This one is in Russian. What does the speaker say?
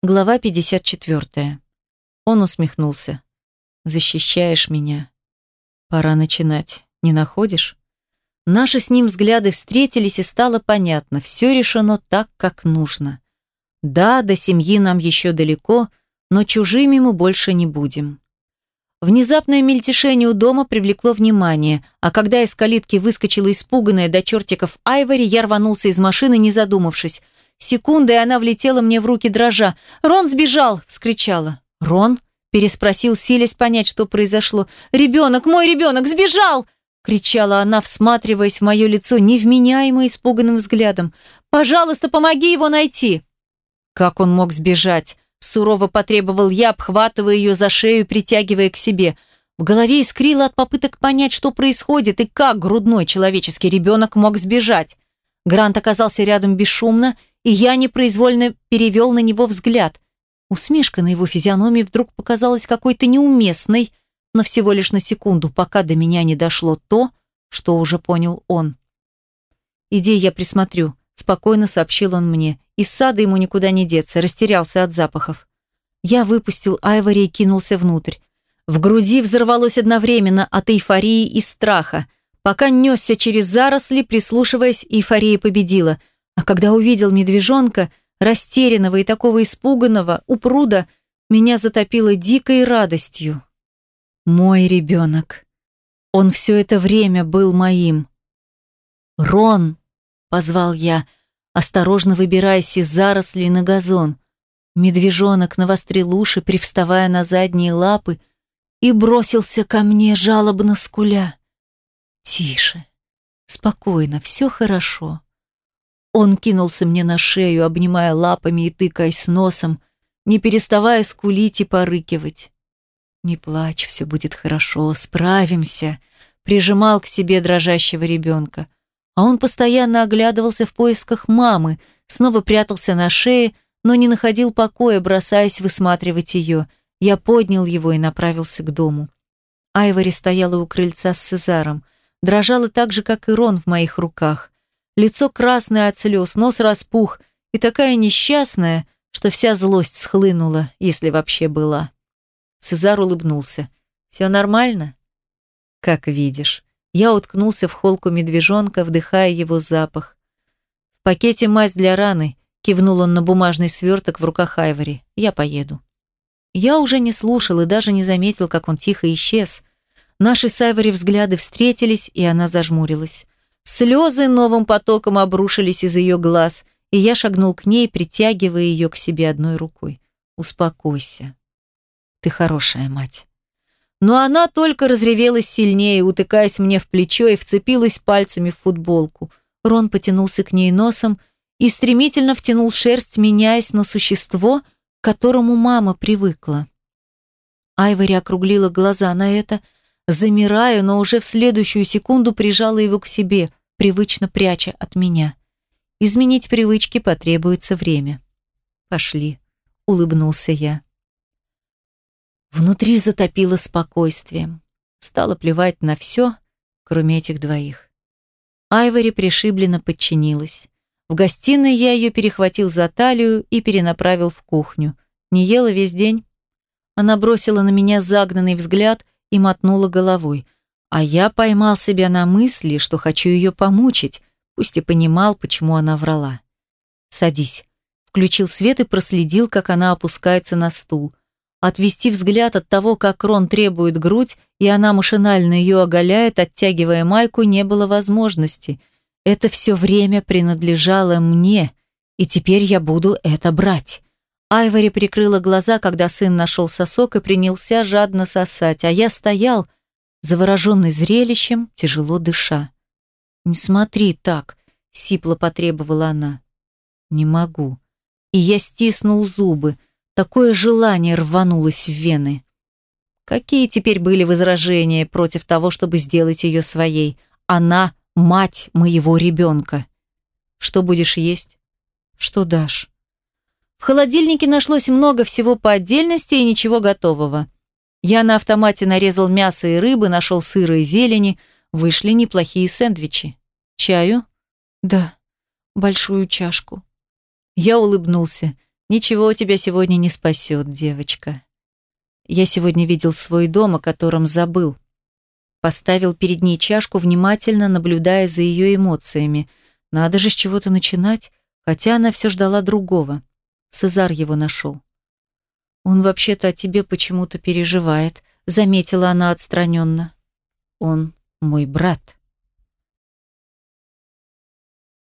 Глава 54. Он усмехнулся. «Защищаешь меня. Пора начинать. Не находишь?» Наши с ним взгляды встретились, и стало понятно, все решено так, как нужно. Да, до семьи нам еще далеко, но чужими мы больше не будем. Внезапное мельтешение у дома привлекло внимание, а когда из калитки выскочила испуганная до чертиков Айвори, я рванулся из машины, не задумавшись – Секунда, и она влетела мне в руки дрожа. «Рон сбежал!» – вскричала. «Рон?» – переспросил, силясь понять, что произошло. «Ребенок, мой ребенок, сбежал!» – кричала она, всматриваясь в мое лицо невменяемо испуганным взглядом. «Пожалуйста, помоги его найти!» Как он мог сбежать? Сурово потребовал я, обхватывая ее за шею притягивая к себе. В голове искрило от попыток понять, что происходит и как грудной человеческий ребенок мог сбежать. Грант оказался рядом бесшумно и я непроизвольно перевел на него взгляд. Усмешка на его физиономии вдруг показалась какой-то неуместной, но всего лишь на секунду, пока до меня не дошло то, что уже понял он. «Иди, я присмотрю», – спокойно сообщил он мне. Из сада ему никуда не деться, растерялся от запахов. Я выпустил Айвори и кинулся внутрь. В груди взорвалось одновременно от эйфории и страха. Пока несся через заросли, прислушиваясь, эйфория победила – а когда увидел медвежонка, растерянного и такого испуганного, у пруда, меня затопило дикой радостью. Мой ребенок. Он все это время был моим. «Рон!» — позвал я, осторожно выбираясь из зарослей на газон. Медвежонок навострил уши, привставая на задние лапы, и бросился ко мне, жалобно скуля. «Тише, спокойно, все хорошо. Он кинулся мне на шею, обнимая лапами и тыкаясь носом, не переставая скулить и порыкивать. «Не плачь, все будет хорошо, справимся», прижимал к себе дрожащего ребенка. А он постоянно оглядывался в поисках мамы, снова прятался на шее, но не находил покоя, бросаясь высматривать ее. Я поднял его и направился к дому. Айвори стояла у крыльца с Цезаром. Дрожала так же, как и Рон в моих руках. Лицо красное от слез, нос распух и такая несчастная, что вся злость схлынула, если вообще была. Цезар улыбнулся. «Все нормально?» «Как видишь». Я уткнулся в холку медвежонка, вдыхая его запах. «В пакете мазь для раны», — кивнул он на бумажный сверток в руках Айвори. «Я поеду». Я уже не слушал и даже не заметил, как он тихо исчез. Наши с Айвори взгляды встретились, и она зажмурилась. Слезы новым потоком обрушились из ее глаз, и я шагнул к ней, притягивая ее к себе одной рукой. «Успокойся. Ты хорошая мать». Но она только разревелась сильнее, утыкаясь мне в плечо и вцепилась пальцами в футболку. Рон потянулся к ней носом и стремительно втянул шерсть, меняясь на существо, к которому мама привыкла. Айвори округлила глаза на это, замирая, но уже в следующую секунду прижала его к себе, привычно пряча от меня. Изменить привычки потребуется время. Пошли, улыбнулся я. Внутри затопило спокойствием. Стало плевать на все, кроме этих двоих. Айвори пришибленно подчинилась. В гостиной я ее перехватил за талию и перенаправил в кухню. Не ела весь день. Она бросила на меня загнанный взгляд и мотнула головой – а я поймал себя на мысли, что хочу ее помучить, пусть и понимал, почему она врала. «Садись». Включил свет и проследил, как она опускается на стул. Отвести взгляд от того, как Рон требует грудь, и она машинально ее оголяет, оттягивая майку, не было возможности. Это все время принадлежало мне, и теперь я буду это брать. Айвори прикрыла глаза, когда сын нашел сосок и принялся жадно сосать, а я стоял, завороженный зрелищем, тяжело дыша. «Не смотри так», — сипло потребовала она. «Не могу». И я стиснул зубы. Такое желание рванулось в вены. Какие теперь были возражения против того, чтобы сделать ее своей? Она — мать моего ребенка. Что будешь есть? Что дашь? В холодильнике нашлось много всего по отдельности и ничего готового. Я на автомате нарезал мясо и рыбы, нашел сыра и зелени. Вышли неплохие сэндвичи. Чаю? Да, большую чашку. Я улыбнулся. Ничего тебя сегодня не спасет, девочка. Я сегодня видел свой дом, о котором забыл. Поставил перед ней чашку, внимательно наблюдая за ее эмоциями. Надо же с чего-то начинать, хотя она все ждала другого. Цезар его нашел. Он вообще-то о тебе почему-то переживает, заметила она отстраненно. Он мой брат.